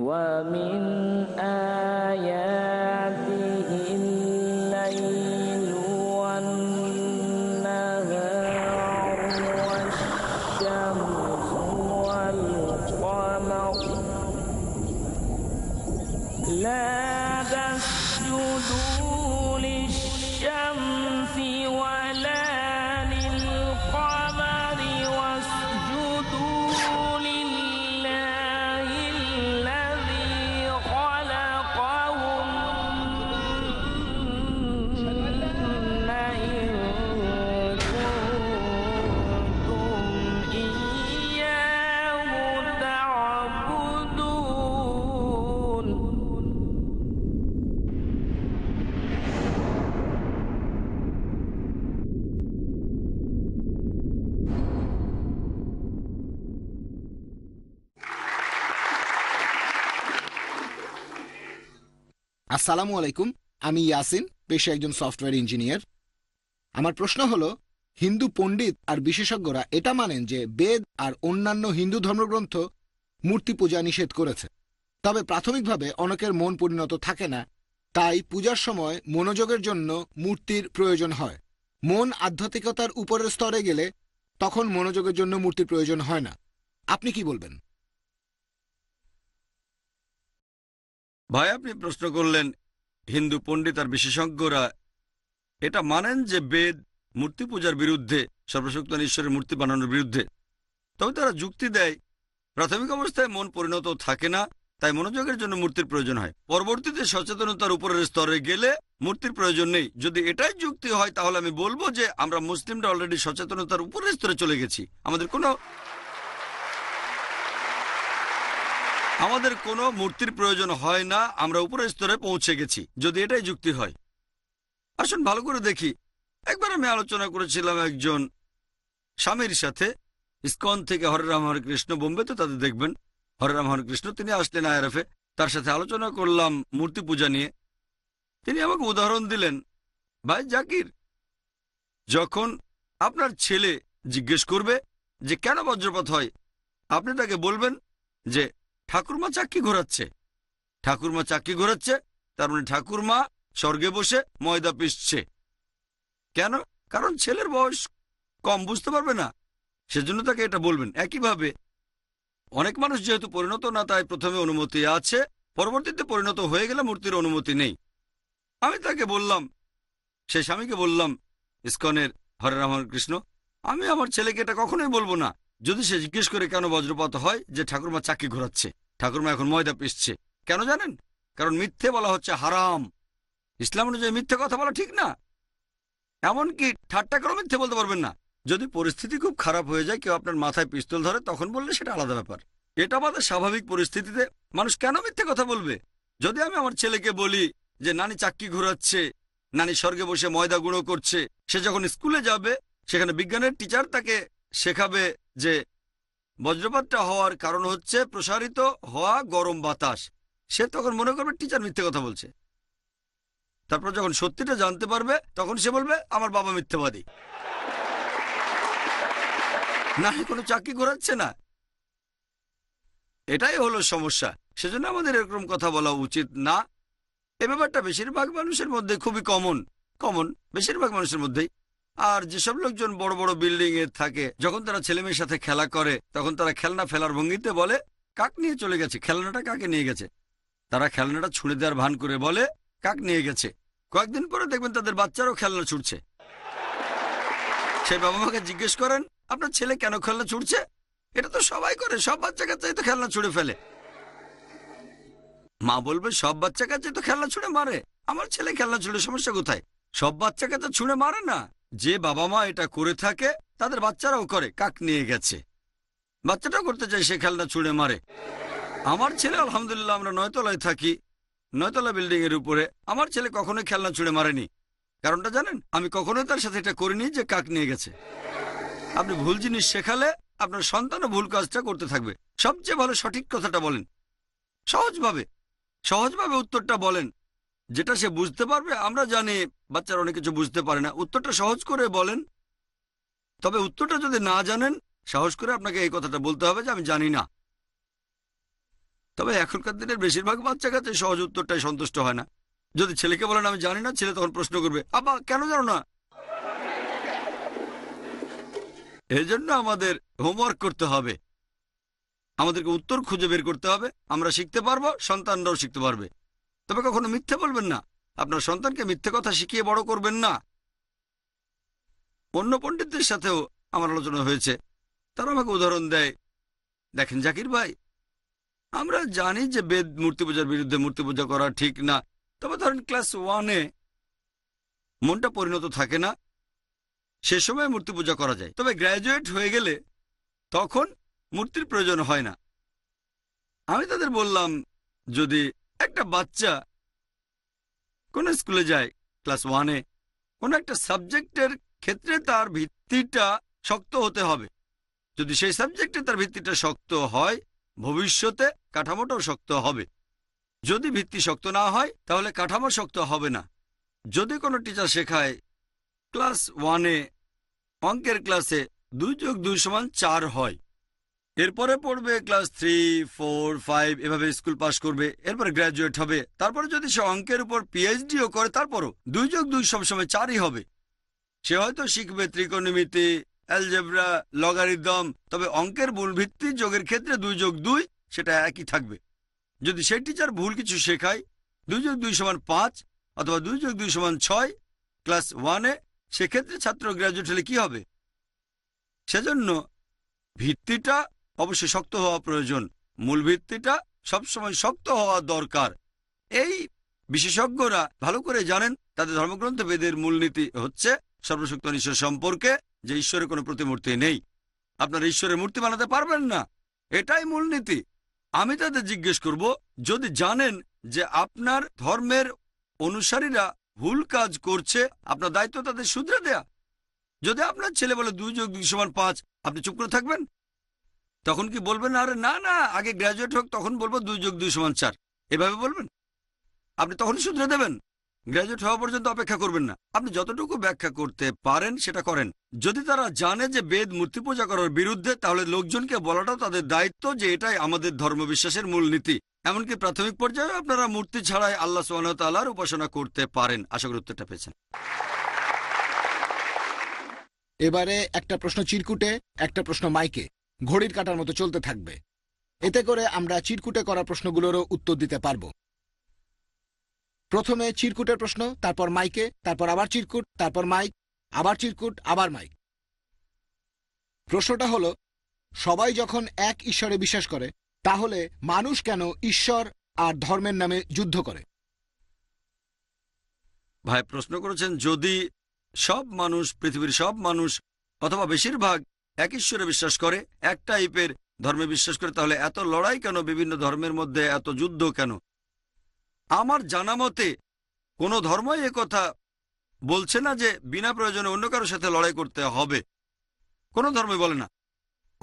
ومن آيات আসসালামু আলাইকুম, আমি ইয়াসিন, পেশে একজন সফটওয়্যার ইঞ্জিনিয়ার। আমার প্রশ্ন হলো, হিন্দু পণ্ডিত আর বিশেষজ্ঞরা এটা মানেন যে বেদ আর অন্যান্য হিন্দু ধর্মগ্রন্থ মূর্তি পূজা নিষেধ করেছে। তবে প্রাথমিকভাবে অনেকের মন পরিণত থাকে না, তাই পূজার সময় মনোযোগের জন্য মূর্তির প্রয়োজন হয়। মন আধ্যাত্মিকতার উপরের স্তরে গেলে তখন মনোযোগের জন্য মূর্তির প্রয়োজন হয় না। আপনি কি বলবেন? ভাই, আপনি প্রশ্ন করলেন, হিন্দু পণ্ডিত আর বিশেষজ্ঞরা এটা মানেন যে বেদ, মূর্তি পূজার বিরুদ্ধে সর্বশক্ত ঈশ্বরের মূর্তি বানানোর বিরুদ্ধে। তবে তারা যুক্তি দেয়, প্রাথমিক অবস্থায় মন পরিণত থাকে না, তাই মনোযোগের জন্য মূর্তির প্রয়োজন হয়। পরবর্তীতে সচেতনতার উপরের স্তরে গেলে মূর্তির প্রয়োজন নেই। যদি এটাই যুক্তি হয়, তাহলে আমি বলব যে আমরা মুসলিমরা অলরেডি সচেতনতার উপরের স্তরে চলে গেছি। আমাদের কোনো আমাদের কোনো মূর্তির প্রয়োজন হয় না, আমরা উপরের স্তরে পৌঁছে গেছি, যদি এটাই যুক্তি হয়। আসুন ভালো করে দেখি। একবার আমি আলোচনা করেছিলাম একজন স্বামীর সাথে, ইস্কন থেকে হরে রাম হরে কৃষ্ণ বোম্বেতে তাদের দেখবেন, হরে রাম হরে কৃষ্ণ, তিনি আসলেন আয়ারফে তার সাথে আলোচনা করলাম মূর্তি পূজা নিয়ে। তিনি আমাকে উদাহরণ দিলেন, ভাই জাকির, যখন আপনার ছেলে জিজ্ঞেস করবে যে কেন বজ্রপাত হয়, আপনি তাকে বলবেন যে ঠাকুরমা চাক্কি ঘোরাচ্ছে। ঠাকুরমা চাক্কি ঘোরাচ্ছে, তার মানে ঠাকুরমা স্বর্গে বসে ময়দা পিসছে কেন? কারণ ছেলের বয়স কম, বুঝতে পারবে না। সেজন্য তাকে এটা বলবেন। একইভাবে অনেক মানুষ যেহেতু পরিণত, না তাই প্রথমে অনুমতি আছে, পরবর্তীতে পরিণত হয়ে গেলে মূর্তির অনুমতি নেই। আমি তাকে বললাম, সে স্বামীকে বললাম, ইস্কনের হরে রাম কৃষ্ণ, আমি আমার ছেলেকে এটা কখনোই বলব না। যদি সে জিজ্ঞেস করে কেন বজ্রপাত হয় যে ঠাকুরমা চাকি ঘোরাচ্ছে, ঠাকুরমা এখন ময়দা পিসছে কেন জানেন? কারণ মিথ্যে বলা হচ্ছে হারাম। ইসলাম অনুযায়ী মিথ্যে কথা বলা ঠিক না। এমনকি ঠাট্টা করে মিথ্যে বলতে পারবেন না। যদি পরিস্থিতি খুব খারাপ হয়ে যায়, কেউ আপনার মাথায় পিস্তল ধরে, তখন বললে সেটা আলাদা ব্যাপার। এটা আমাদের স্বাভাবিক পরিস্থিতিতে মানুষ কেন মিথ্যে কথা বলবে? যদি আমি আমার ছেলেকে বলি যে, নানি চাক্কি ঘোরাচ্ছে, নানি স্বর্গে বসে ময়দা গুঁড়ো করছে সে যখন স্কুলে যাবে, সেখানে বিজ্ঞানের টিচার তাকে শেখাবে যে বজ্রপাতটা হওয়ার কারণ হচ্ছে প্রসারিত হওয়া গরম বাতাস। সে তখন মনে করবে টিচার মিথ্যে কথা বলছে। তারপর যখন সত্যিটা জানতে পারবে, তখন সে বলবে, আমার বাবা মিথ্যাবাদী। না, কোনো চাকরি ঘোরাচ্ছে না। এটাই হলো সমস্যা। সেজন্য আমাদের এরকম কথা বলা উচিত না। এ ব্যাপারটা বেশিরভাগ মানুষের মধ্যে খুবই কমন কমন বেশিরভাগ মানুষের মধ্যেই। আর যেসব লোকজন বড় বড় বিল্ডিং এ থাকে, যখন তারা ছেলে মেয়ের সাথে খেলা করে, তখন তারা খেলনা ফেলার ভঙ্গিতে বলে, কাক নিয়ে চলে গেছে, খেলনাটা কাকে নিয়ে গেছে? তারা খেলনাটা ছুঁড়ে দেওয়ার ভান করে বলে, কাক নিয়ে গেছে। কয়েকদিন পরে দেখবেন তাদের বাচ্চারও খেলনা ছুটছে সেই বাবা মাকে জিজ্ঞেস করেন, আপনার ছেলে কেন খেলনা ছুটছে এটা তো সবাই করে, সব বাচ্চা কাচ্চাই তো খেলনা ছুড়ে ফেলে। মা বলবে, সব বাচ্চা কাচ্চাই তো খেলনা ছুঁড়ে মারে। আমার ছেলে খেলনা ছুঁড়ে সমস্যা কোথায়? সব বাচ্চা কাচ্চা ছুঁড়ে মারে না। যে বাবা মা এটা করে থাকে, তাদের বাচ্চারাও করে, কাক নিয়ে গেছে। বাচ্চাটাও করতে চায়, সে খেলনা ছুঁড়ে মারে। আমার ছেলে, আলহামদুলিল্লাহ, আমরা নয়তলায় থাকি। নয়তলা বিল্ডিং এর উপরে। আমার ছেলে কখনোই খেলনা ছুঁড়ে মারেনি। কারণটা জানেন? আমি কখনোই তার সাথে এটা করিনি যে কাক নিয়ে গেছে। আপনি ভুল জিনিস শেখালে আপনার সন্তানও ভুল কাজটা করতে থাকবে। সবচেয়ে ভালো সঠিক কথাটা বলেন। সহজভাবে সহজভাবে উত্তরটা বলেন। যেটা সে বুঝতে পারবে, আমরা জানি বাচ্চারা অনেক কিছু বুঝতে পারে না। উত্তরটা সহজ করে বলেন। তবে উত্তরটা যদি না জানেন, সাহস করে আপনাকে এই কথাটা বলতে হবে যে আমি জানি না। তবে এখনকার দিনের বেশিরভাগ বাচ্চা কাছে সহজ উত্তরটাই সন্তুষ্ট হয় না। যদি ছেলেকে বলেন, আমি জানি না, ছেলে তখন প্রশ্ন করবে আবা কেন জানো না? এই জন্য আমাদের হোমওয়ার্ক করতে হবে। আমাদেরকে উত্তর খুঁজে বের করতে হবে। আমরা শিখতে পারব, সন্তানরাও শিখতে পারবে। তবে কখনো মিথ্যে বলবেন না। আপনার সন্তানকে মিথ্যে কথা শিখিয়ে বড় করবেন না। অন্য পণ্ডিতদের সাথেও আমার আলোচনা হয়েছে। তারা আমাকে উদাহরণ দেয়। দেখেন জাকির ভাই, আমরা জানি যে বেদ মূর্তি পূজার বিরুদ্ধে মূর্তি পূজা করা ঠিক না। তবে ধরেন ক্লাস ওয়ানে মনটা পরিণত থাকে না, সে সময় মূর্তি পূজা করা যায়। তবে গ্র্যাজুয়েট হয়ে গেলে তখন মূর্তির প্রয়োজন হয় না। আমি তাদের বললাম, যদি একটা বাচ্চা কোন স্কুলে যায়, ক্লাস ওয়ানে কোন একটা সাবজেক্টের ক্ষেত্রে তার ভিত্তিটা শক্ত হতে হবে। যদি সেই সাবজেক্টে তার ভিত্তিটা শক্ত হয়, ভবিষ্যতে কাঠামোটাও শক্ত হবে। যদি ভিত্তি শক্ত না হয়, তাহলে কাঠামো শক্ত হবে না। যদি কোনো টিচার শেখায়, ক্লাস ওয়ানে অঙ্কের ক্লাসে দুই যোগ দুই সমান চার হয় এরপরে পড়বে ক্লাস থ্রি, ফোর, ফাইভ, এভাবে স্কুল পাশ করবে, এরপরে গ্র্যাজুয়েট হবে। তারপরে যদি সে অঙ্কের উপর পিএইচডিও করে, তারপরও দুই যোগ দুই সবসময় চারই হবে। সে হয়তো শিখবে ত্রিকোণমিতি, অ্যালজেব্রা, লগারিদম, তবে অঙ্কের ভুল ভিত্তি যোগের ক্ষেত্রে দুই যোগ দুই, সেটা একই থাকবে। যদি সেই টিচার ভুল কিছু শেখায়, দুই যোগ দুই সমান পাঁচ অথবা দুই যোগ দুই সমান ছয়, ক্লাস ওয়ানে সেক্ষেত্রে ছাত্র গ্র্যাজুয়েট হলে কি হবে? সেজন্য ভিত্তিটা অবশ্যই শক্ত হওয়া প্রয়োজন। মূল ভিত্তিটা সবসময় শক্ত হওয়া দরকার। এই বিশেষজ্ঞরা ভালো করে জানেন তাদের ধর্মগ্রন্থ বেদের মূলনীতি হচ্ছে সর্বশক্ত ঈশ্বর সম্পর্কে, যে ঈশ্বরের কোনো প্রতিমূর্তি নেই। আপনারা ঈশ্বরের মূর্তি বানাতে পারবেন না। এটাই মূলনীতি। আমি তাদের জিজ্ঞেস করব, যদি জানেন যে আপনার ধর্মের অনুসারীরা ভুল কাজ করছে, আপনার দায়িত্ব তাদের শুধরে দেয়া। যদি আপনার ছেলে বলে দুই যোগ দুই সমান পাঁচ, আপনি চুপ করে থাকবেন? তখন কি বলবেন? আরে না না, আগে গ্র্যাজুয়েট হোক, তখন বলব দুই যোগ দুই সমান চার। এভাবে বলবেন? আপনি তখন শুধরে দেবেন। গ্র্যাজুয়েট হওয়া পর্যন্ত অপেক্ষা করবেন না। আপনি যতটুকু ব্যাখ্যা করতে পারেন, সেটা করেন। যদি তারা জানে যে বেদ মূর্তি পূজা করার বিরুদ্ধে, তাহলে লোকজনকে বলাটাও তাদের দায়িত্ব যে এটাই আমাদের ধর্মবিশ্বাসের মূলনীতি এমনকি প্রাথমিক পর্যায়ে আপনারা মূর্তি ছাড়াই আল্লাহ সোহানতাল্লাহর উপাসনা করতে পারেন। আশা করি উত্তরটা পেয়েছেন। এবারে একটা প্রশ্ন চিরকুটে, একটা প্রশ্ন মাইকে। ঘড়ির কাটার মতো চলতে থাকবে। এতে করে আমরা চিরকুটে করা প্রশ্নগুলোরও উত্তর দিতে পারব। প্রথমে চিরকুটের প্রশ্ন, তারপর মাইকে, তারপর আবার চিরকুট, তারপর মাইক, আবার চিরকুট, আবার মাইক। প্রশ্নটা হলো, সবাই যখন এক ঈশ্বরে বিশ্বাস করে, তাহলে মানুষ কেন ঈশ্বর আর ধর্মের নামে যুদ্ধ করে? ভাই, প্রশ্ন করেছেন, যদি সব মানুষ, পৃথিবীর সব মানুষ, অথবা বেশিরভাগ এক ঈশ্বরে বিশ্বাস করে এক টাইপের ধর্মে বিশ্বাস করে, তাহলে এত লড়াই কেন বিভিন্ন ধর্মের মধ্যে, এত যুদ্ধ কেন? আমার জানা মতে, কোনো ধর্মই কথা বলছে না যে বিনা প্রয়োজনে অন্য কারোর সাথে লড়াই করতে হবে। কোনো ধর্মই বলে না।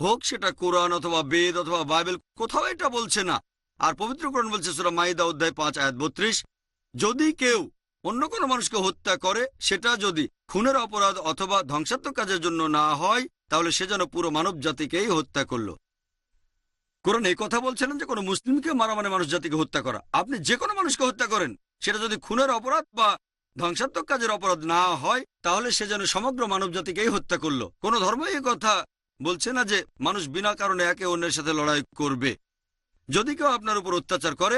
হোক সেটা কোরআন অথবা বেদ অথবা বাইবেল, কোথাও এটা বলছে না। আর পবিত্র কোরআন বলছে সুরা মাইদা অধ্যায় পাঁচ, আয়াত বত্রিশ, যদি কেউ অন্য কোনো মানুষকে হত্যা করে, সেটা যদি খুনের অপরাধ অথবা ধ্বংসাত্মক কাজের জন্য না হয় তাহলে সে যেন পুরো মানব জাতিকেই হত্যা করল। কোরআন এই কথা বলছিলেন যে কোনো মুসলিমকে মারা মানে মানুষ জাতিকে হত্যা করা। আপনি যে কোনো মানুষকে হত্যা করেন, সেটা যদি খুনের অপরাধ বা ধ্বংসাত্মক কাজের অপরাধ না হয়, তাহলে সে যেন সমগ্র মানব জাতিকেই হত্যা করল। কোনো ধর্মই এই কথা বলছে না যে মানুষ বিনা কারণে একে অন্যের সাথে লড়াই করবে। যদি কেউ আপনার উপর অত্যাচার করে,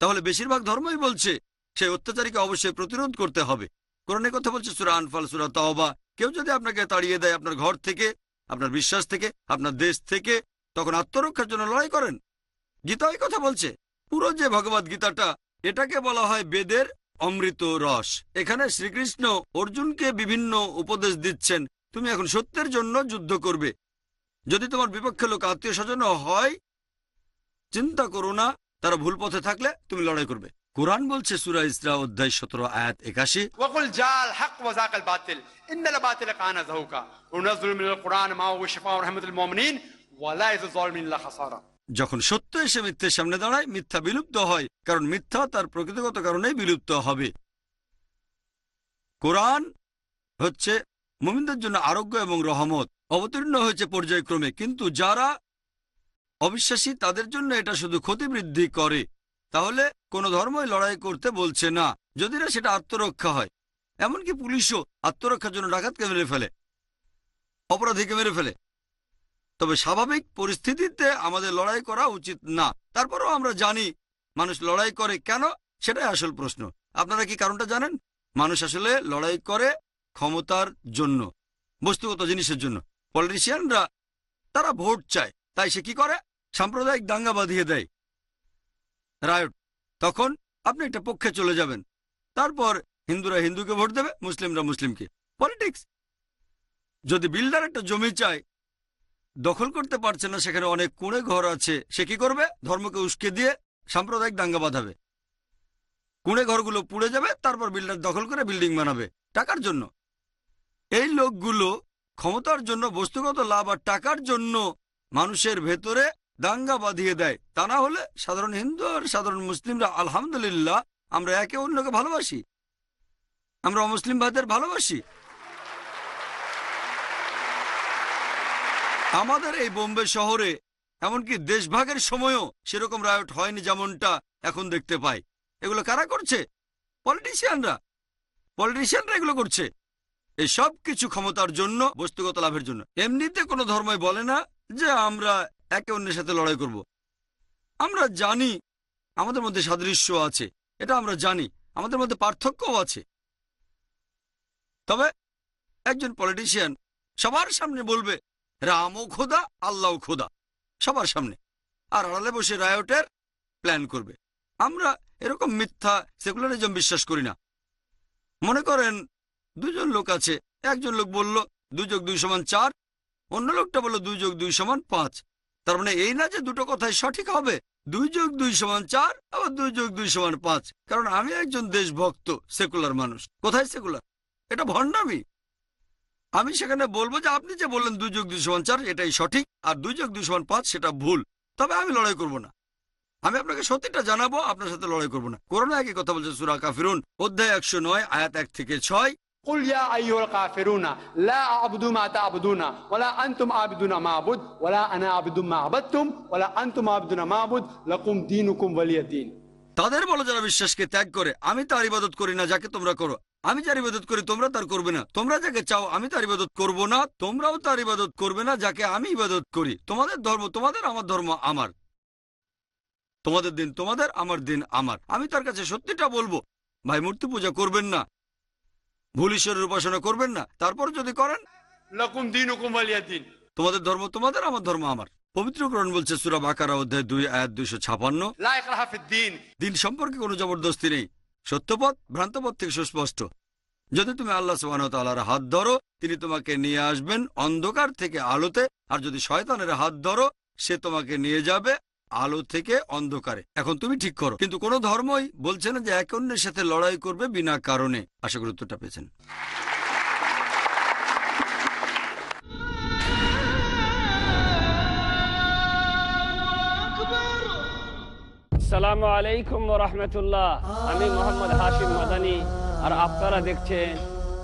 তাহলে বেশিরভাগ ধর্মই বলছে, সেই অত্যাচারীকে অবশ্যই প্রতিরোধ করতে হবে। কোরআনে কথা বলছে সুরা আনফাল, সুরা তাওবা। কেউ যদি আপনাকে তাড়িয়ে দেয় আপনার ঘর থেকে, আপনার বিশ্বাস থেকে, আপনার দেশ থেকে, তখন আত্মরক্ষার জন্য লড়াই করেন। গীতা ওই কথা বলছে। পুরো যে ভগবত গীতাটা, এটাকে বলা হয় বেদের অমৃত রস। এখানে শ্রীকৃষ্ণ অর্জুনকে বিভিন্ন উপদেশ দিচ্ছেন, তুমি এখন সত্যের জন্য যুদ্ধ করবে। যদি তোমার বিপক্ষে লোক আত্মীয় স্বজন হয়, চিন্তা করো না, তারা ভুল পথে থাকলে তুমি লড়াই করবে। কোরআন বলছে সুরা ইসরা অধ্যায় সতেরো আয়াত একাশি। ওয়াকুল জাল হক ওয়াজাকাল বাতিল ইন্নাল বাতিল কানা যাহুকা ওয়ানাজুল মিনাল কোরআন মা ওয়া শিফা রাহমাতুল মুমিনিন ওয়া লা ইয়াযুলমিন লা খাসারা। যখন সত্য এসে মিথ্যের সামনে দাঁড়ায় মিথ্যা বিলুপ্ত হয় কারণ মিথ্যা তার প্রকৃতিগত কারণে বিলুপ্ত হবে। কোরআন হচ্ছে মুমিনদের জন্য আরোগ্য এবং রহমত অবতীর্ণ হয়েছে পর্যায়ক্রমে কিন্তু যারা অবিশ্বাসী তাদের জন্য এটা শুধু ক্ষতিবৃদ্ধি করে। তাহলে কোনো ধর্মই লড়াই করতে বলছে না। যদি না সেটা আত্মরক্ষা হয়। এমনকি পুলিশও আত্মরক্ষার জন্য ডাকাতকে মেরে ফেলে। অপরাধীকে মেরে ফেলে। তবে স্বাভাবিক পরিস্থিতিতে আমাদের লড়াই করা উচিত না। তারপরেও আমরা জানি মানুষ লড়াই করে কেন, সেটাই আসল প্রশ্ন। আপনারা কি কারণটা জানেন? মানুষ আসলে লড়াই করে ক্ষমতার জন্য, বস্তুগত জিনিসের জন্য। পলিটিশিয়ানরা, তারা ভোট চায়। তাই সে কি করে? সাম্প্রদায়িক দাঙ্গা বাঁধিয়ে দেয়। রায়ট, তখন আপনি একটা পক্ষে চলে যাবেন। তারপর হিন্দুরা হিন্দুকে ভোট দেবে, মুসলিমরা মুসলিমকে। পলিটিক্স। যদি বিল্ডার একটা জমি চায়, দখল করতে পারছে না, সেখানে অনেক কুঁড়ে ঘর আছে, সে কি করবে? ধর্মকে উস্কে দিয়ে সাম্প্রদায়িক দাঙ্গা বাঁধাবে। কুঁড়ে ঘরগুলো পুড়ে যাবে, তারপর বিল্ডার দখল করে বিল্ডিং বানাবে। টাকার জন্য। এই লোকগুলো ক্ষমতার জন্য, বস্তুগত লাভ আর টাকার জন্য মানুষের ভেতরে দাঙ্গা বাঁধিয়ে দেয়। তা না হলে সাধারণ হিন্দু আর সাধারণ মুসলিমরা আলহামদুলিল্লাহ আমরা একে অন্যকে ভালোবাসি। আমরা মুসলিম ভাইদের ভালোবাসি। আমাদের এই বোম্বে শহরে, এমনকি দেশভাগের সময়ও সেরকম রায়ট হয়নি যেমনটা এখন দেখতে পাই। এগুলো কারা করছে? পলিটিশিয়ানরা। পলিটিশিয়ানরা এগুলো করছে। এই সব কিছু ক্ষমতার জন্য, বস্তুগত লাভের জন্য। এমনিতে কোনো ধর্মই বলে না যে আমরা একে অন্যের সাথে লড়াই করব। আমরা জানি আমাদের মধ্যে সাদৃশ্য আছে, এটা আমরা জানি, আমাদের মধ্যে পার্থক্যও আছে। তবে একজন পলিটিশিয়ান সবার সামনে বলবে, রামও খোদা আল্লাহ খোদা। সবার সামনে। আর আড়ালে বসে রায়টের প্ল্যান করবে। আমরা এরকম মিথ্যা সেকুলারিজম বিশ্বাস করি না। মনে করেন, দুজন লোক আছে, একজন লোক বলল, দুই যোগ দুই সমান চার। অন্য লোকটা বলল, দুই যোগ দুই সমান পাঁচ। তার মানে এই না যে দুটো কথাই সঠিক হবে, দুই যোগ দুই সমান চার, আবার দুই যোগ দুই সমান পাঁচ। কারণ আমি একজন দেশভক্ত, সেকুলার মানুষ। কোথায় সেকুলার? এটা ভণ্ডামি। আমি সেখানে বলব যে আপনি যে বললেন দুই যোগ দুই সমান চার, এটাই সঠিক, আর দুই যোগ দুই সমান পাঁচ, সেটা ভুল। তবে আমি লড়াই করব না। আমি আপনাকে সত্যিটা জানাব, আপনার সাথে লড়াই করব না। করোনা একই কথা বলছে সুরা কাফিরুন, অধ্যায় একশো নয়, আয়াত এক থেকে ছয়। قل يا أيها الكافرون لا أعبد ما تعبدون ولا أنتم عابدون ما أعبد ولا أنا عابد ما عبدتم ولا أنتم عابدون ما أعبد لكم دينكم ولي دين তাদের বলো যারা বিশ্বাসকে ত্যাগ করে আমি তার ইবাদত করি না যাকে তোমরা করো আমি যার ইবাদত করি তোমরা তার করবে না তোমরা যাকে চাও আমি তার ইবাদত করব না তোমরাও তার ইবাদত করবে না যাকে আমি ইবাদত করি তোমাদের ধর্ম তোমাদের আমার ধর্ম আমার তোমাদের দিন তোমাদের আমার দিন আমার আমি তার কাছে সত্যিটা বলবো ভাই মূর্তি পূজা করবেন না উপাসনা করবেন না তারপর যদি করেন। তোমাদের ধর্ম তোমাদের আমার ধর্ম আমার। বলছে সুরা বাকারা অধ্যায় দুই দুইশো ছাপান্ন। দিন। সম্পর্কে কোনো জবরদস্তি নেই। সত্যপথ ভ্রান্তপথ থেকে সুস্পষ্ট। যদি তুমি আল্লাহ সুবাহতালার হাত ধরো তিনি তোমাকে নিয়ে আসবেন অন্ধকার থেকে আলোতে আর যদি শয়তানের হাত ধরো সে তোমাকে নিয়ে যাবে আলো থেকে অন্ধকারে। এখন তুমি ঠিক করো। কিন্তু কোনো ধর্মই বলছে না যে এক অন্যের সাথে লড়াই করবে বিনা কারণে। আশা করি উত্তরটা পেয়েছেন। আলাইকুম আমি মোহাম্মদ মাদানি। আর আপনারা দেখছেন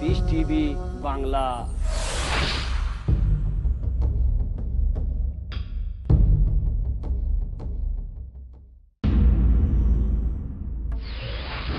পিস টিভি বাংলা।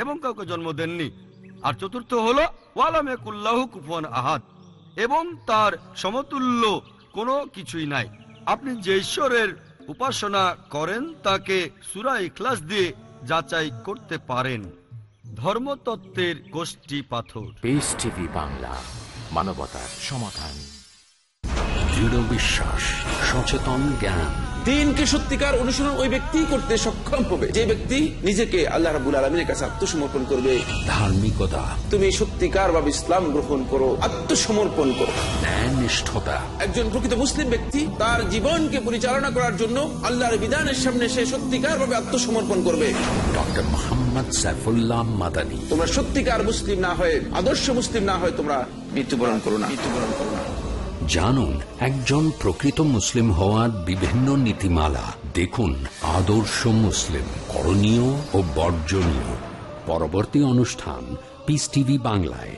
এবং কাউকে জন্ম দেননি। আর চতুর্থ হলো ওয়ালাম একুল্লাহ কুফুয়ান আহাদ। এবং তার সমতুল্য কোনো কিছুই নাই। আপনি যে ঈশ্বরের উপাসনা করেন তাকে সুরা ইখলাস দিয়ে যাচাই করতে পারেন। ধর্মতত্ত্বের গোষ্ঠী পাথর। পিস টিভি বাংলা মানবতার সমাধান। দৃঢ় বিশ্বাস সচেতন জ্ঞান দিনকে সত্যিকার অনুসরণ ওই ব্যক্তি করতে সক্ষম হবে। যে ব্যক্তি নিজেকে আল্লাহ রাবুল আলমীর কাছে আত্মসমর্পণ করবে ধার্মিকতা। তুমি সত্যিকার ভাবে ইসলাম গ্রহণ করো আত্মসমর্পণ করো। ন্যায় নিষ্ঠতা একজন প্রকৃত মুসলিম ব্যক্তি তার জীবনকে পরিচালনা করার জন্য আল্লাহর বিধানের সামনে সে সত্যিকার ভাবে আত্মসমর্পণ করবে। ডক্টর মোহাম্মদ সাইফুল্লাহ মাদানী। তোমরা সত্যিকার মুসলিম না হয়ে আদর্শ মুসলিম না হয়ে তোমরা মৃত্যুবরণ করো না। মৃত্যুবরণ করো জানুন, একজন প্রকৃত মুসলিম হওয়ার বিভিন্ন নীতিমালা। দেখুন, আদর্শ মুসলিম, করণীয় ও বর্জনীয়। পরবর্তী অনুষ্ঠান পিস টিভি বাংলায়।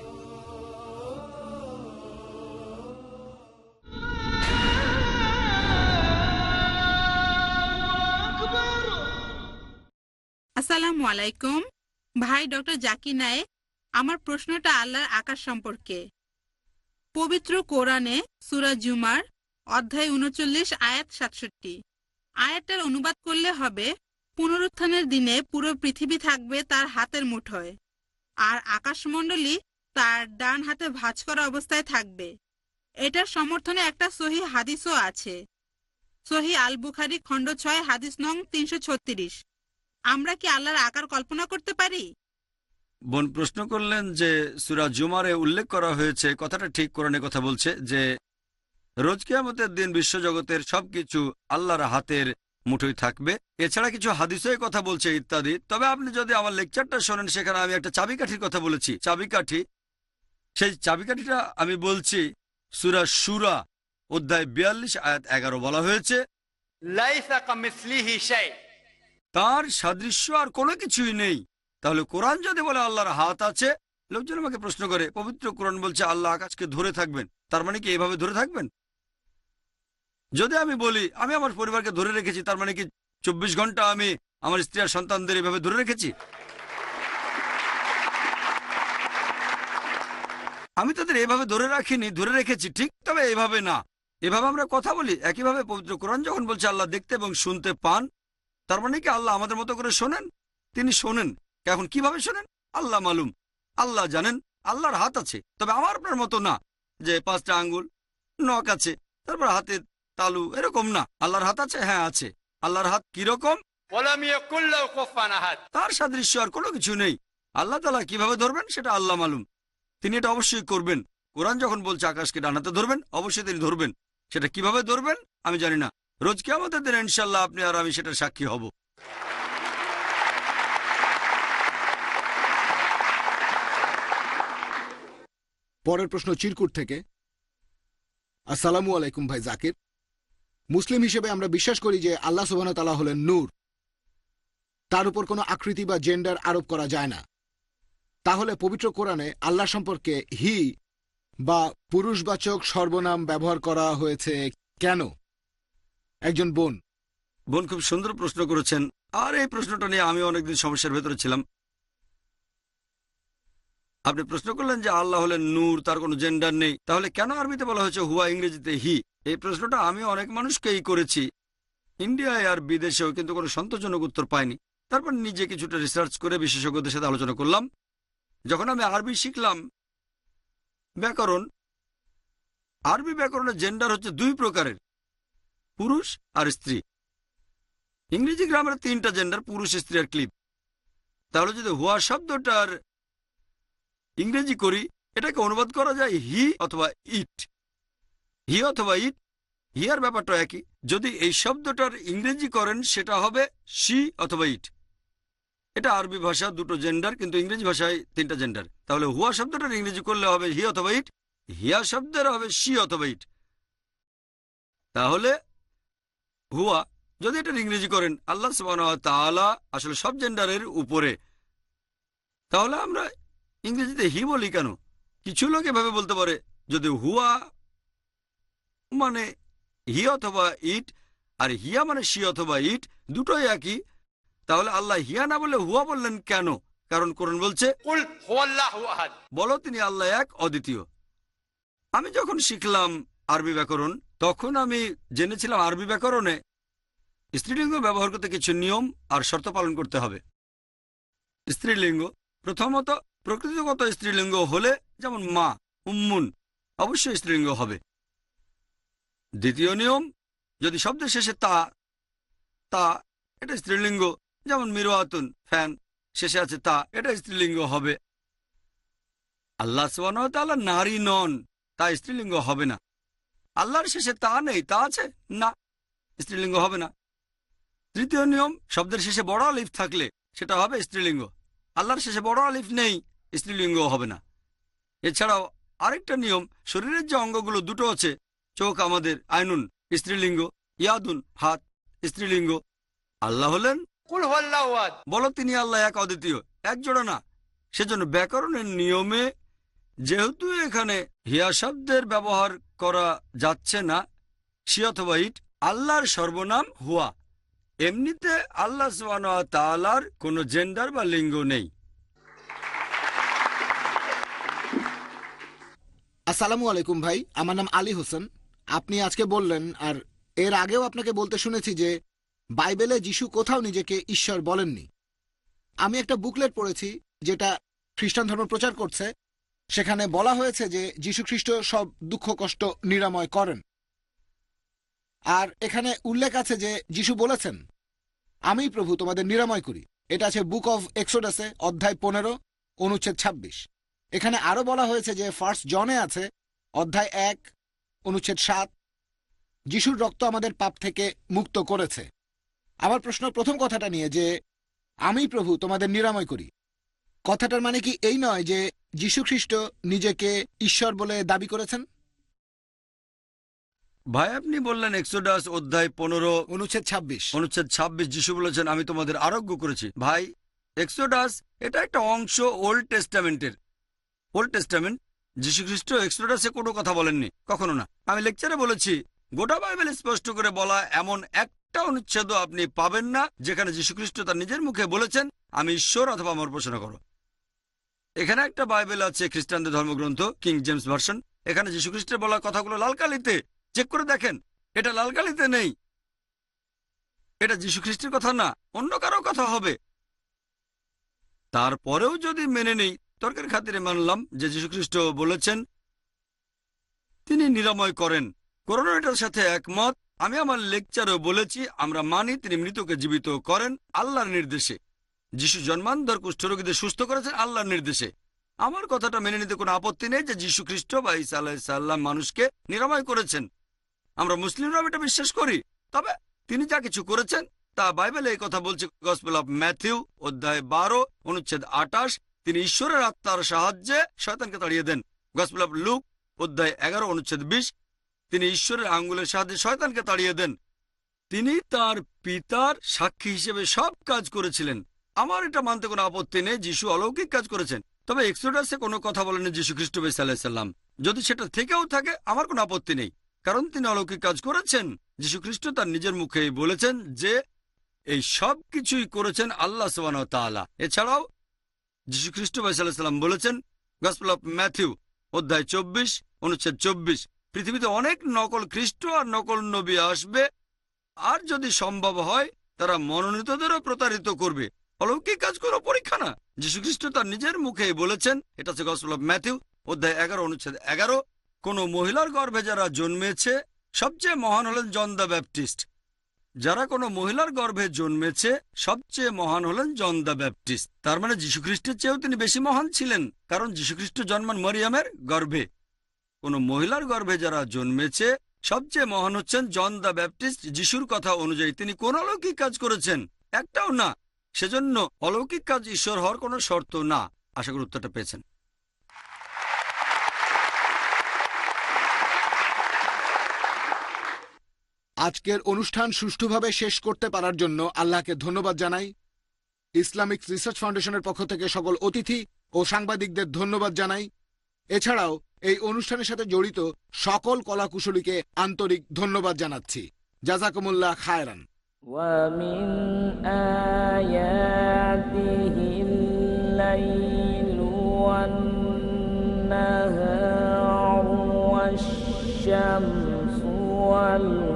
আসসালামু আলাইকুম। ভাই ডক্টর জাকির নায়েক, আমার প্রশ্নটা আল্লাহর আকাশ সম্পর্কে। পবিত্র কোরআনে সুরা জুমার অধ্যায় উনচল্লিশ, আয়াত সাতষট্টি। আয়াতটার অনুবাদ করলে হবে, পুনরুত্থানের দিনে পুরো পৃথিবী থাকবে তার হাতের মুঠোয়, আর আকাশমণ্ডলী তার ডান হাতে ভাঁজ করা অবস্থায় থাকবে। এটার সমর্থনে একটা সহি হাদিসও আছে। সহি আল বুখারি খণ্ড ছয়, হাদিস নং তিনশো ছত্রিশ। আমরা কি আল্লাহর আকার কল্পনা করতে পারি? বোন প্রশ্ন করলেন যে সুরা জুমারে উল্লেখ করা হয়েছে কথাটা ঠিক কোরআনে কথা বলছে যে রোজ কিয়ামতের দিন বিশ্বজগতের সবকিছু আল্লাহর হাতের মুঠোই থাকবে। এছাড়া কিছু হাদিসের কথা বলছে ইত্যাদি। তবে আপনি যদি আমার লেকচারটা শোনেন সেখানে আমি একটা চাবিকাঠির কথা বলেছি। চাবিকাঠি সেই চাবিকাঠিটা আমি বলছি সুরা সুরা অধ্যায় বিয়াল্লিশ আয়াত এগারো বলা হয়েছে। তার সাদৃশ্য আর কোনো কিছুই নেই। তাহলে কোরআন যদি বলে আল্লাহর হাত আছে, লোকজন আমাকে প্রশ্ন করে, পবিত্র কোরআন বলছে আল্লাহ আকাশকে ধরে থাকবেন। তার মানে কি এভাবে ধরে থাকবেন? যদি আমি বলি, আমি আমার পরিবারকে ধরে রেখেছি, তার মানে কি চব্বিশ ঘণ্টা আমি আমার স্ত্রী আর সন্তানদের এভাবে ধরে রেখেছি? আমি তাদের এভাবে ধরে রাখিনি, ধরে রেখেছি, ঠিক তবে এভাবে না। এভাবে আমরা কথা বলি, একইভাবে পবিত্র কোরআন যখন বলছে আল্লাহ দেখতে এবং শুনতে পান, তার মানে কি আল্লাহ আমাদের মতো করে শোনেন? তিনি শোনেন। এখন কীভাবে শোনেন? আল্লাহ মালুম। আল্লাহ জানেন আল্লাহর হাত আছে। তবে আমার আপনার মতো না যে পাঁচটা আঙ্গুল নখ আছে তারপর হাতের তালু এরকম না। আল্লাহর হাত আছে? হ্যাঁ আছে। আল্লাহর হাত কীরকম? তার সাদৃশ্য আর কোনো কিছু নেই। আল্লাহ তালা কীভাবে ধরবেন সেটা আল্লাহ মালুম। তিনি এটা অবশ্যই করবেন। কোরআন যখন বলছে আকাশকে ডানাতে ধরবেন অবশ্যই তিনি ধরবেন। সেটা কীভাবে ধরবেন আমি জানি না। রোজকে আমাদের দিন ইনশাল্লাহ আপনি আর আমি সেটা সাক্ষী হব। পরের প্রশ্ন চিরকুট থেকে। আসসালামু আলাইকুম ভাই জাকির। মুসলিম হিসেবে আমরা বিশ্বাস করি যে আল্লাহ সুবাহ তালা হলেন নূর। তার উপর কোনো আকৃতি বা জেন্ডার আরোপ করা যায় না। তাহলে পবিত্র কোরআনে আল্লাহ সম্পর্কে হি বা পুরুষবাচক সর্বনাম ব্যবহার করা হয়েছে কেন? একজন বোন। বোন খুব সুন্দর প্রশ্ন করেছেন। আর এই প্রশ্নটা নিয়ে আমি অনেকদিন সমস্যার ভেতরে ছিলাম। আপনি প্রশ্ন করলেন যে আল্লাহ হলেন নূর, তার কোনো জেন্ডার নেই। তাহলে কেন আরবিতে বলা হয়েছে হুয়া, ইংরেজিতে হি? এই প্রশ্নটা আমি অনেক মানুষকেই করেছি। ইন্ডিয়ায় আর বিদেশেও কিন্তু কোনো সন্তোষজনক উত্তর পাইনি। তারপর নিজে কিছুটা রিসার্চ করে বিশেষজ্ঞদের সাথে আলোচনা করলাম। যখন আমি আরবি শিখলাম, ব্যাকরণ, আরবি ব্যাকরণের জেন্ডার হচ্ছে দুই প্রকারের, পুরুষ আর স্ত্রী। ইংরেজি গ্রামের তিনটা জেন্ডার পুরুষ, স্ত্রী আর ক্লিপ। তাহলে যদি হুয়া শব্দটার ইংরেজি করি, এটাকে অনুবাদ করা যায় হি অথবা ইট। হি অথবা ইট হিয়ার ব্যাপারটা একই। যদি এই শব্দটার ইংরেজি করেন, সেটা হবে সি অথবা ইট। এটা আরবি ভাষা, দুটো জেন্ডার, কিন্তু ইংরেজি ভাষায় তিনটা জেন্ডার। তাহলে হুয়া শব্দটার ইংরেজি করলে হবে হি অথবা ইট, হিয়া শব্দের হবে সি অথবা ইট। তাহলে হুয়া, যদি এটার ইংরেজি করেন, আল্লাহ আসলে সব জেন্ডারের উপরে। তাহলে আমরা ইংরেজিতে হি বলি কেন? কিছু লোক এভাবে বলতে পারে যদি হুয়া মানে হি অথবা ইট আর হিয়া মানে সি অথবা ইট দুটোই একই তাহলে আল্লাহ হিয়া না বলে হুয়া বললেন কেন? কারণ করুন বলছে বলো তিনি আল্লাহ এক অদ্বিতীয়। আমি যখন শিখলাম আরবি ব্যাকরণ তখন আমি জেনেছিলাম আরবি ব্যাকরণে স্ত্রীলিঙ্গ ব্যবহার করতে কিছু নিয়ম আর শর্ত পালন করতে হবে। স্ত্রীলিঙ্গ প্রথমত প্রকৃতিগত স্ত্রীলিঙ্গ হলে যেমন মা, উম্মুন, অবশ্যই স্ত্রীলিঙ্গ হবে। দ্বিতীয় নিয়ম, যদি শব্দের শেষে তা তা, এটা স্ত্রীলিঙ্গ, যেমন মিরোয়াতুন ফ্যান, শেষে আছে তা, এটা স্ত্রীলিঙ্গ হবে। আল্লাহ সুবাহ নারী নন তা স্ত্রীলিঙ্গ হবে না। আল্লাহর শেষে তা নেই, তা আছে, না, স্ত্রীলিঙ্গ হবে না। তৃতীয় নিয়ম, শব্দের শেষে বড় আলিফ থাকলে সেটা হবে স্ত্রীলিঙ্গ। আল্লাহর শেষে বড় আলিফ নেই স্ত্রীলিঙ্গ হবে না। এছাড়াও আরেকটা নিয়ম শরীরের যে অঙ্গগুলো দুটো আছে চোখ আমাদের আইনুন স্ত্রীলিঙ্গ ইয়াদুন হাত স্ত্রীলিঙ্গ। আল্লাহ হলেন? বলো তিনি আল্লাহ এক অদ্বিতীয় এক জোড়া না। সেজন্য ব্যাকরণের নিয়মে যেহেতু এখানে হিয়া শব্দের ব্যবহার করা যাচ্ছে না সিয়থবাইট আল্লাহর সর্বনাম হুয়া। এমনিতে আল্লাহ সোহান তালার কোনো জেন্ডার বা লিঙ্গ নেই। আসসালামু আলাইকুম ভাই, আমার নাম আলী হোসেন। আপনি আজকে বললেন, আর এর আগেও আপনাকে বলতে শুনেছি যে, বাইবেলে যিশু কোথাও নিজেকে ঈশ্বর বলেননি। আমি একটা বুকলেট পড়েছি, যেটা খ্রিস্টান ধর্ম প্রচার করছে। সেখানে বলা হয়েছে যে, যীশু খ্রিস্ট সব দুঃখ, কষ্ট, নিরাময় করেন। আর এখানে উল্লেখ আছে যে, যিশু বলেছেন, আমি প্রভু তোমাদের নিরাময় করি। এটা আছে বুক অফ এক্সোডাসে, অধ্যায় পনেরো, অনুচ্ছেদ ছাব্বিশ। এখানে আরও বলা হয়েছে যে ফার্স্ট জনে আছে অধ্যায় এক অনুচ্ছেদ সাত যিশুর রক্ত আমাদের পাপ থেকে মুক্ত করেছে। আমার প্রশ্ন প্রথম কথাটা নিয়ে যে আমি প্রভু তোমাদের নিরাময় করি। কথাটার মানে কি এই নয় যে যীশু খ্রিস্ট নিজেকে ঈশ্বর বলে দাবি করেছেন? ভাই আপনি বললেন এক্সোডাস অধ্যায় পনেরো অনুচ্ছেদ ছাব্বিশ। অনুচ্ছেদ ছাব্বিশ যিশু বলেছেন আমি তোমাদের আরোগ্য করেছি। ভাই এক্সোডাস এটা একটা অংশ ওল্ড টেস্টামেন্টের ওল্ড টেস্টামেন্ট খ্রিস্ট এক্সোডাসে কোনো কথা বলেননি, কখনো না। আমি লেকচারে বলেছি, গোটা বাইবেল স্পষ্ট করে বলা এমন একটা অনুচ্ছেদ আপনি পাবেন না, যেখানে খ্রিস্ট তার নিজের মুখে বলেছেন, আমি ঈশ্বর অথবা আমার উপাসনা করো। এখানে একটা বাইবেল আছে, খ্রিস্টানদের ধর্মগ্রন্থ কিং জেমস ভার্সন এখানে খ্রিস্টের বলা কথাগুলো লাল কালিতে চেক করে দেখেন, এটা লাল কালিতে নেই। এটা খ্রিস্টের কথা না, অন্য কারও কথা হবে। তারপরেও যদি মেনে নেই তর্কের খাতিরে মানলাম যে যীশুখ্রিস্ট বলেছেন, তিনি নিরাময় করেন। করোনা এটার সাথে একমত, আমি আমার লেকচারও বলেছি, আমরা মানি তিনি মৃতকে জীবিত করেন আল্লাহর নির্দেশে। যিশু জন্মান্তর কুষ্ঠরোগীদের সুস্থ করেছেন আল্লাহর নির্দেশে। আমার কথাটা মেনে নিতে কোনো আপত্তি নেই যে যীশু খ্রিস্ট বা ইসা আলাহ সাল্লাম মানুষকে নিরাময় করেছেন। আমরা মুসলিমরাও এটা বিশ্বাস করি, তবে তিনি যা কিছু করেছেন তা বাইবেলে এই কথা বলছে গসপেল অফ ম্যাথিউ অধ্যায় বারো অনুচ্ছেদ আটাশ তিনি ঈশ্বরের আত্মার সাহায্যে শয়তানকে তাড়িয়ে দেন। গসপেল অফ লুক অধ্যায় এগারো, অনুচ্ছেদ বিশ। তিনি ঈশ্বরের আঙ্গুলের সাহায্যে শয়তানকে তাড়িয়ে দেন। তিনি তার পিতার সাক্ষী হিসেবে সব কাজ করেছিলেন। আমার এটা মানতে কোনো আপত্তি নেই, যিশু অলৌকিক কাজ করেছেন। তবে এক্সোডাসে কোনো কথা বলেনি যিশু খ্রিস্ট সাল্লাম যদি সেটা থেকেও থাকে, আমার কোনো আপত্তি নেই। কারণ তিনি অলৌকিক কাজ করেছেন। যিশু খ্রিস্ট তার নিজের মুখেই বলেছেন যে, এই সব কিছুই করেছেন আল্লাহ সোবান তাআলা। এছাড়াও যিশু খ্রিস্ট সাল্লাম বলেছেন গসপেল অফ ম্যাথিউ অধ্যায় চব্বিশ, অনুচ্ছেদ চব্বিশ, পৃথিবীতে অনেক নকল খ্রিস্ট আর নকল নবী আসবে, আর যদি সম্ভব হয়, তারা মনোনীতদেরও প্রতারিত করবে। অলৌকিক কাজ করো পরীক্ষা না। যীশুখ্রিস্ট তার নিজের মুখেই বলেছেন, এটা হচ্ছে গসপেল অফ ম্যাথিউ অধ্যায় এগারো, অনুচ্ছেদ এগারো, কোন মহিলার গর্ভে যারা জন্মেছে, সবচেয়ে মহান হলেন জন দ্য ব্যাপটিস্ট। যারা কোনো মহিলার গর্ভে জন্মেছে, সবচেয়ে মহান হলেন জন দ্য ব্যাপটিস্ট। তার মানে যীশুখ্রিস্টের চেয়েও তিনি বেশি মহান ছিলেন, কারণ যীশুখ্রিস্ট জন্মান মরিয়ামের গর্ভে। কোন মহিলার গর্ভে যারা জন্মেছে, সবচেয়ে মহান হচ্ছেন জন দ্য ব্যাপটিস্ট। যিশুর কথা অনুযায়ী তিনি কোন অলৌকিক কাজ করেছেন? একটাও না। সেজন্য অলৌকিক কাজ ঈশ্বর হওয়ার কোনো শর্ত না। আশা করি উত্তরটা পেয়েছেন। আজকের অনুষ্ঠান সুষ্ঠুভাবে শেষ করতে পারার জন্য আল্লাহকে ধন্যবাদ জানাই ইসলামিক রিসার্চ ফাউন্ডেশনের পক্ষ থেকে সকল অতিথি ও সাংবাদিকদের ধন্যবাদ জানাই এছাড়াও এই অনুষ্ঠানের সাথে জড়িত সকল কলাকুশলীকে আন্তরিক ধন্যবাদ জানাচ্ছি জাজাকুমুল্লাহ খায়রান ومن آياته الليل والنهار والشمس والقمر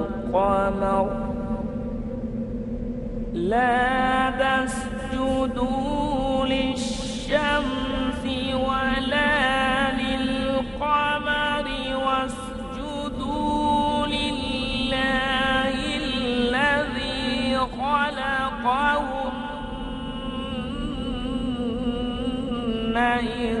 لا تسجدوا للشمس ولا للقمر واسجدوا لله الذي خلقهن إن